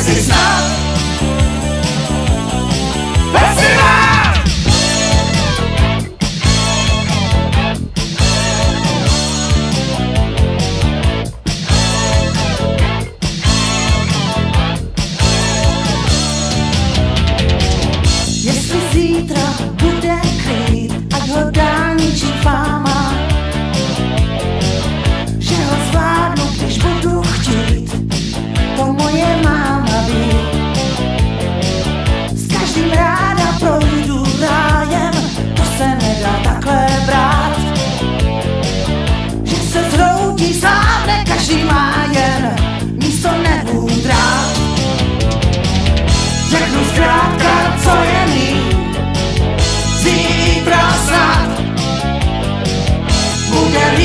Yes, it's not.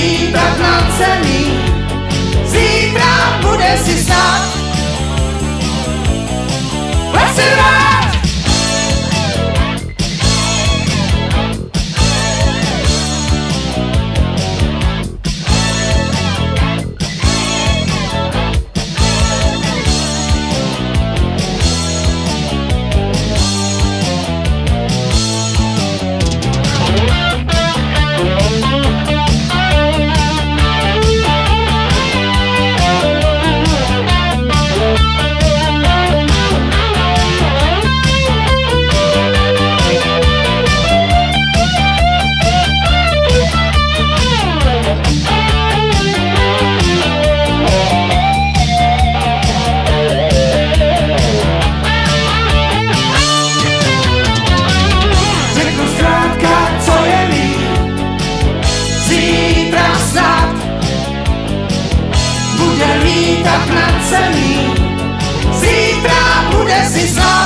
lítat na celý. Zítra bude si snad. tak na celý. Zítra bude si sám.